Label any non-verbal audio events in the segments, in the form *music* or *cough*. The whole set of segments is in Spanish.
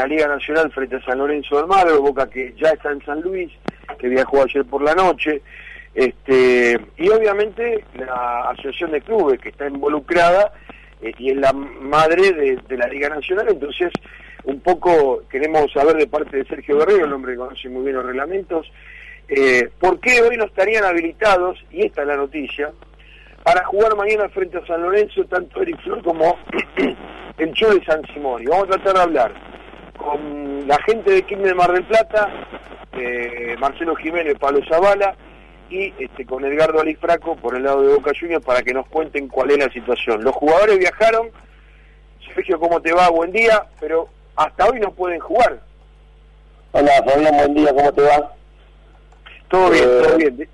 la Liga Nacional frente a San Lorenzo del Mar, Boca que ya está en San Luis, que viajó ayer por la noche, este, y obviamente la Asociación de Clubes que está involucrada eh, y es la madre de, la Liga Nacional, entonces un poco queremos saber de parte de Sergio Guerrero, el hombre que conoce muy bien los reglamentos, eh, por qué hoy no estarían habilitados, y esta es la noticia, para jugar mañana frente a San Lorenzo tanto Eric Flor como *clears throat* el Chole de San Simón. Y vamos a tratar de hablar con la gente de Quilmes de Mar del Plata, eh, Marcelo Jiménez, Pablo Zavala, y este, con Edgardo Alifraco por el lado de Boca Juniors para que nos cuenten cuál es la situación. Los jugadores viajaron, Sergio, ¿cómo te va? Buen día, pero hasta hoy no pueden jugar. Hola, Fabián, buen día, ¿cómo te va? Todo bien, todo eh, bien.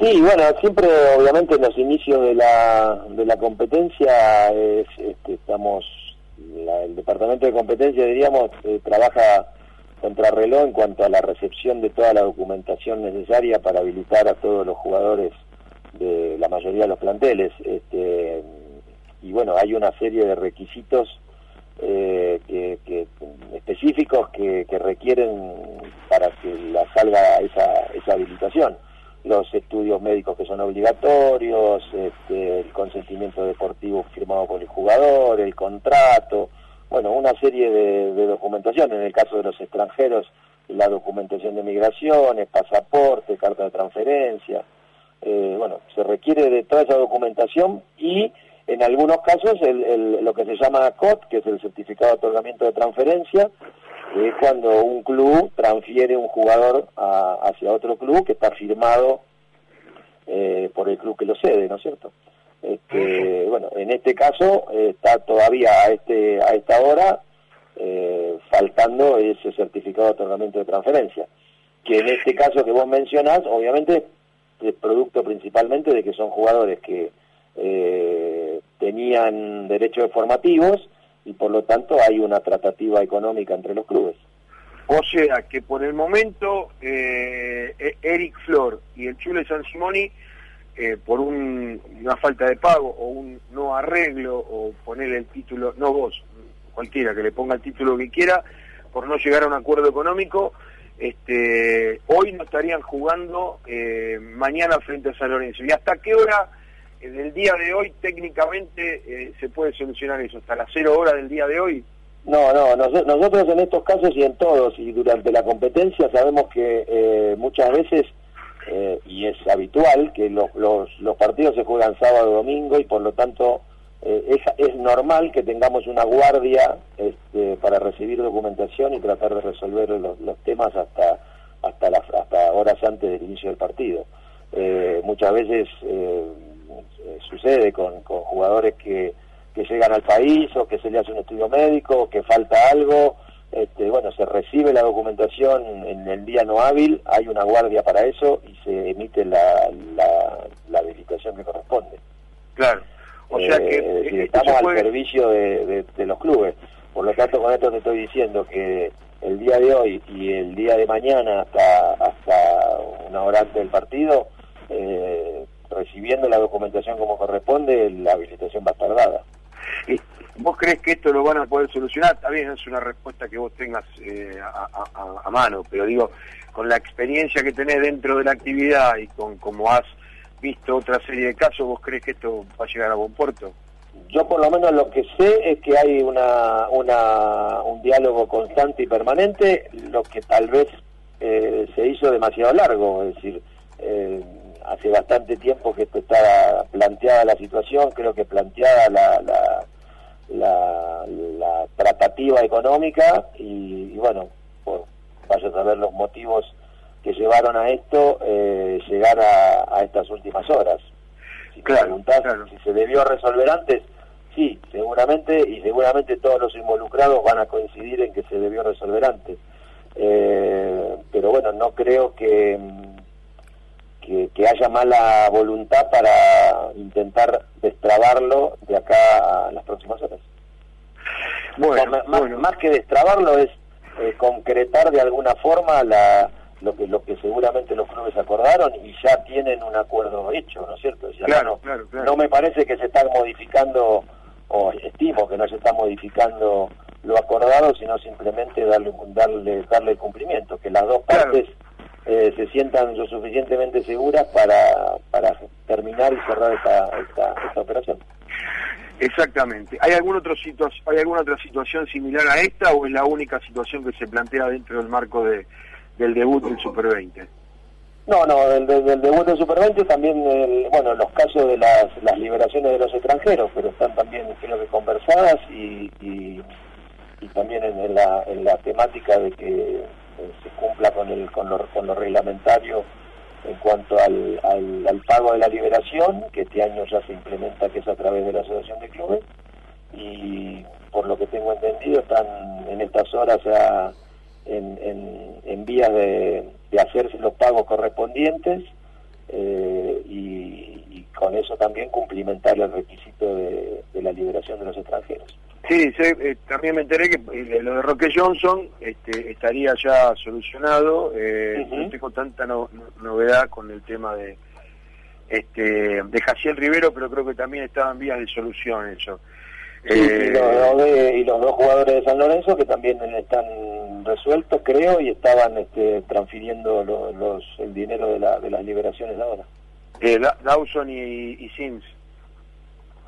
Sí, bueno, siempre obviamente en los inicios de la, de la competencia este, estamos, el departamento de competencia diríamos, eh, trabaja contrarreloj en cuanto a la recepción de toda la documentación necesaria para habilitar a todos los jugadores de la mayoría de los planteles. Este, y bueno, hay una serie de requisitos eh, que, específicos que, requieren para que la salga esa, esa habilitación. Los estudios médicos que son obligatorios, este, el consentimiento deportivo firmado por el jugador, el contrato, bueno, una serie de, documentación, en el caso de los extranjeros, la documentación de migraciones, pasaporte, carta de transferencia, eh, bueno, se requiere de toda esa documentación y en algunos casos lo que se llama COT, que es el certificado de otorgamiento de transferencia, que es cuando un club transfiere un jugador hacia otro club que está firmado eh, por el club que lo cede, ¿no es cierto? Este, bueno, en este caso eh, está todavía a este a esta hora eh, faltando ese certificado de otorgamiento de transferencia, que en este caso que vos mencionás, obviamente es producto principalmente de que son jugadores que eh, tenían derechos de formativos y por lo tanto hay una tratativa económica entre los clubes. O sea que por el momento e-, Eric Flor y el Chule San Simoni eh, por una falta de pago o un no arreglo o poner el título, no vos, cualquiera que le ponga el título que quiera, por no llegar a un acuerdo económico, este, hoy no estarían jugando eh, mañana frente a San Lorenzo. ¿Y hasta qué hora del día de hoy técnicamente eh, se puede solucionar eso? ¿Hasta las cero horas del día de hoy? No, no, nosotros en estos casos y en todos y durante la competencia sabemos que muchas veces eh, y es habitual que los, los, partidos se juegan sábado domingo y por lo tanto eh, es, es, normal que tengamos una guardia este, para recibir documentación y tratar de resolver los, temas hasta hasta, hasta horas antes del inicio del partido. Eh, muchas veces sucede con, con jugadores que, que llegan al país o que se le hace un estudio médico, que falta algo, este, bueno, se recibe la documentación en el día no hábil, hay una guardia para eso y se emite la, la, habilitación que corresponde. Claro. O sea que eh, estamos al servicio de, los clubes. Por lo tanto, con esto te estoy diciendo que el día de hoy y el día de mañana hasta hasta una hora antes del partido, eh, recibiendo la documentación como corresponde, la habilitación va a estar dada. ¿Vos crees que esto lo van a poder solucionar? Está bien, es una respuesta que vos tengas eh, a, mano, pero digo, con la experiencia que tenés dentro de la actividad y con como has visto otra serie de casos, ¿vos crees que esto va a llegar a buen puerto? Yo por lo menos lo que sé es que hay una, una un diálogo constante y permanente, lo que tal vez eh, se hizo demasiado largo, es decir, hace bastante tiempo que esto está planteada la situación, creo que planteada la la, tratativa económica y, bueno, por, vaya a saber los motivos que llevaron a esto, eh, llegar a, estas últimas horas. Si claro, si se debió resolver antes, sí, seguramente, y seguramente todos los involucrados van a coincidir en que se debió resolver antes. Eh, pero bueno, no creo que que, haya mala voluntad para intentar destrabarlo de acá a las próximas horas. Bueno, más, que destrabarlo es eh, concretar de alguna forma la, lo que lo que seguramente los clubes acordaron y ya tienen un acuerdo hecho, ¿no es cierto? claro, no, me parece que se están modificando, o estimo que no se está modificando lo acordado, sino simplemente darle darle darle cumplimiento, que las dos partes eh, se sientan lo suficientemente seguras para, para terminar y cerrar esta, esta, esta operación. Exactamente. ¿Hay, algún otro ¿Hay alguna otra situación similar a esta o es la única situación que se plantea dentro del marco de, del debut del Super 20? No, no, del, del, debut del Super 20 también, bueno, los casos de las, las liberaciones de los extranjeros, pero están también, creo que, conversadas y, y, también en, la, en la temática de que se cumpla con, el, con, lo, con lo reglamentario en cuanto al, al, pago de la liberación, que este año ya se implementa, que es a través de la Asociación de Clubes, y por lo que tengo entendido están en estas horas ya en, en, vías de, hacerse los pagos correspondientes eh, y, con eso también cumplimentar el requisito de la liberación de los extranjeros. Sí, eh, también me enteré que eh, lo de Roque Johnson este, estaría ya solucionado. Eh, No tengo tanta novedad con el tema de este de Jaciel Rivero, pero creo que también estaba en vías de solución eso. Sí, y, los, dos jugadores de San Lorenzo que también están resueltos, creo, y estaban este, transfiriendo los, el dinero de, la, de las liberaciones ahora. Dawson y, y Sims.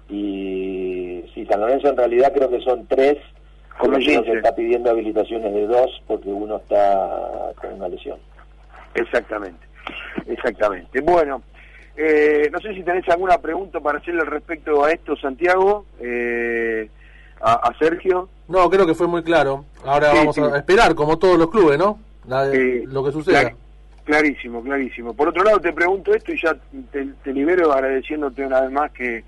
Y sí, San Lorenzo en realidad creo que son tres, como se está pidiendo habilitaciones de dos porque uno está con una lesión. Exactamente, exactamente. Bueno, eh, no sé si tenés alguna pregunta para hacerle al respecto a esto, Santiago, eh, a, Sergio. No, creo que fue muy claro. Ahora vamos a esperar, como todos los clubes, ¿no? lo que suceda. clarísimo, clarísimo. Por otro lado, te pregunto esto y ya te, te libero agradeciéndote una vez más que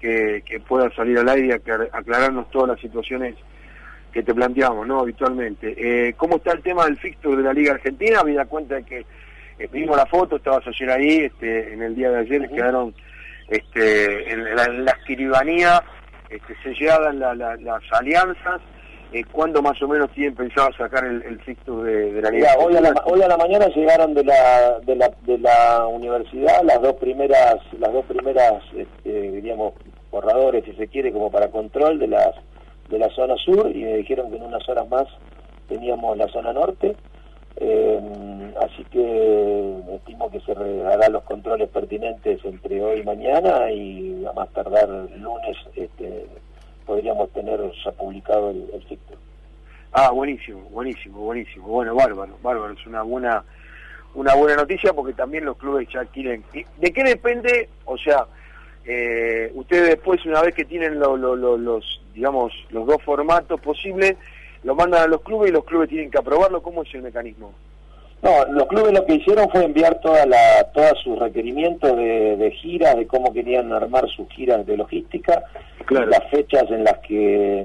que, pueda salir al aire y aclararnos todas las situaciones que te planteamos, ¿no? Habitualmente. Eh, ¿Cómo está el tema del fixture de la Liga Argentina? Me da cuenta de que eh, vimos la foto, estabas ayer ahí, este, en el día de ayer quedaron este, en, la, escribanía este, selladas las alianzas. Eh, ¿Cuándo más o menos tienen pensado sacar el, el fixture de, la Liga? hoy, a la, hoy a la mañana llegaron de la, de la, de la universidad las dos primeras, las dos primeras, este, diríamos, borradores, si se quiere, como para control de, las, de la zona sur y me dijeron que en unas horas más teníamos la zona norte. Eh, así que estimo que se harán los controles pertinentes entre hoy y mañana y a más tardar lunes este, podríamos tener ya publicado el, el Ah, buenísimo, buenísimo, buenísimo. Bueno, bárbaro, bárbaro. Es una buena, una buena noticia porque también los clubes ya quieren. ¿De qué depende? O sea, eh, ustedes después, una vez que tienen los, digamos, los dos formatos posibles, lo mandan a los clubes y los clubes tienen que aprobarlo. ¿Cómo es el mecanismo? No, los clubes lo que hicieron fue enviar toda la, todos sus requerimientos de, de giras, de cómo querían armar sus giras de logística, las fechas en las que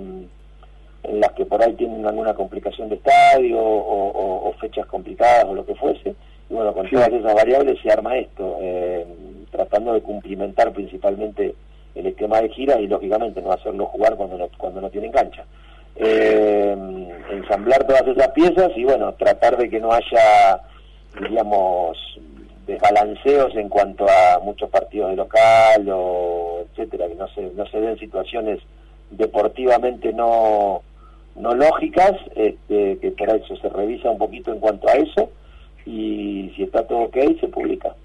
en las que por ahí tienen alguna complicación de estadio o, fechas complicadas o lo que fuese. Y bueno, con todas esas variables se arma esto. Eh, tratando de cumplimentar principalmente el esquema de gira y lógicamente no hacerlo jugar cuando no, cuando no tienen cancha. Eh, ensamblar todas esas piezas y bueno, tratar de que no haya, diríamos, desbalanceos en cuanto a muchos partidos de local o etcétera, que no se, no se den situaciones deportivamente no, no lógicas, este, que por eso se revisa un poquito en cuanto a eso y si está todo ok se publica.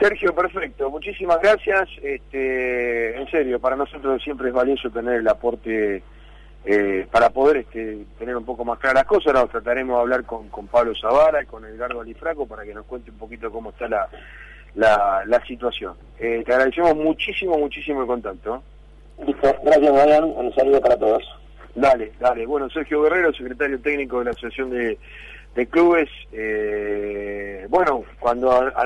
Sergio, perfecto. Muchísimas gracias. Este, en serio, para nosotros siempre es valioso tener el aporte eh, para poder este, tener un poco más claras las cosas. Ahora trataremos de hablar con, con Pablo Zavara y con Edgardo Alifraco para que nos cuente un poquito cómo está la, la, situación. Eh, te agradecemos muchísimo, muchísimo el contacto. Listo. Gracias, Marian. Un saludo para todos. Dale, dale. Bueno, Sergio Guerrero, secretario técnico de la Asociación de, de Clubes. Eh, bueno, cuando...